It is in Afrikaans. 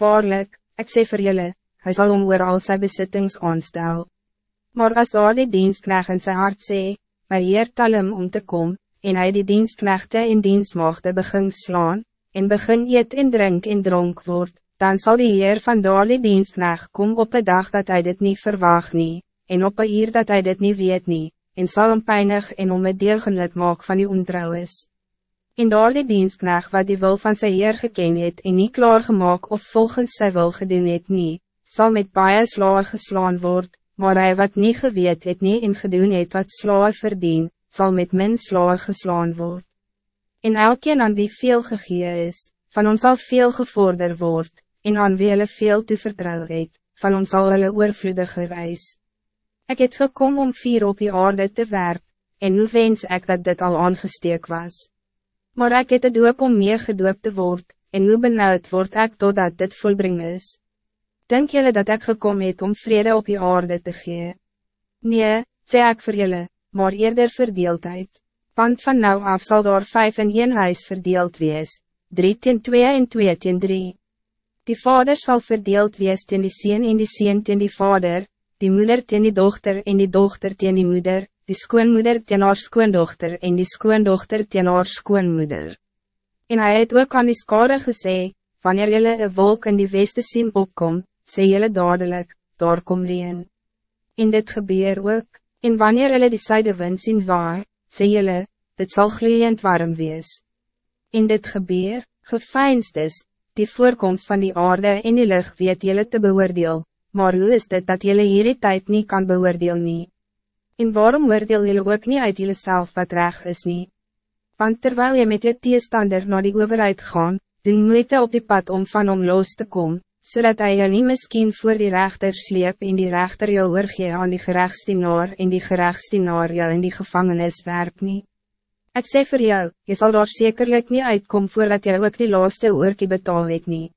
Waarlijk, ik sê vir julle, hy sal om oor al sy besittings aanstel. Maar as daar die dienstknecht in sy hart sê, my heer tel hem om te komen, en hij die dienstknechte in dienstmaagde begin slaan, en begin eet en drink en dronk word, dan zal die Heer van die dienstknecht kom op een dag dat hij dit niet verwacht nie, en op een uur dat hij dit niet weet nie, en zal hem pijnig en om het deelgenut maak van die ontrouw is. En die dienstknecht wat die wil van sy Heer geken het en niet klaargemaak of volgens sy wil gedoen het nie, sal met baie slaar geslaan word, maar hij wat niet geweet het nie en gedoen het wat slaar verdien, zal met min slaar geslaan word. En elkeen aan wie veel gegee is, van ons zal veel gevorder word, en aan wie hulle veel te vertrouw het, van ons zal hulle oorvloediger reis. Ik het gekom om vier op die aarde te werp, en hoe wens ek dat dit al aangesteek was. Maar ik het het doop om meer gedoop te word, en hoe benauwd word ek totdat dit volbring is. Denk jullie dat ik gekom het om vrede op die aarde te gee? Nee, sê ek vir julle, maar eerder verdeeldheid. Want van nou af zal daar vijf in een huis verdeeld wees, drie ten twee en twee ten drie. Die vader zal verdeeld wees ten die sien en die sien ten die vader, die moeder ten die dochter en die dochter ten die moeder, die skoonmoeder ten haar skoondochter en die skoondochter ten haar skoonmoeder. En hij het ook aan die skade gesê, wanneer jylle een wolk in die weste sien opkom, sê jylle dadelijk, daar kom reen. En dit gebeur ook. En wanneer hulle die zuidenwind zien waar, sê julle, dit zal gloeiend warm wees. In dit gebeur, gefeinst is, die voorkomst van die aarde en die lucht weet julle te beoordeel, maar hoe is dit dat julle hierdie tijd niet kan beoordeel nie? En waarom oordeel julle ook niet uit julle self wat reg is nie? Want terwijl je met je teestander naar die overheid gaan, doen moeite op die pad om van om los te komen, zodat hij jou niet misschien voor die rechter sleep en die rechter jou oorgee aan die gerechtsdienaar en die gerechtsdienaar jou in die gevangenis werp nie. Ek sê vir jou, je zal daar zekerlijk niet uitkomen voordat jy ook die laaste oorkie betaal het nie.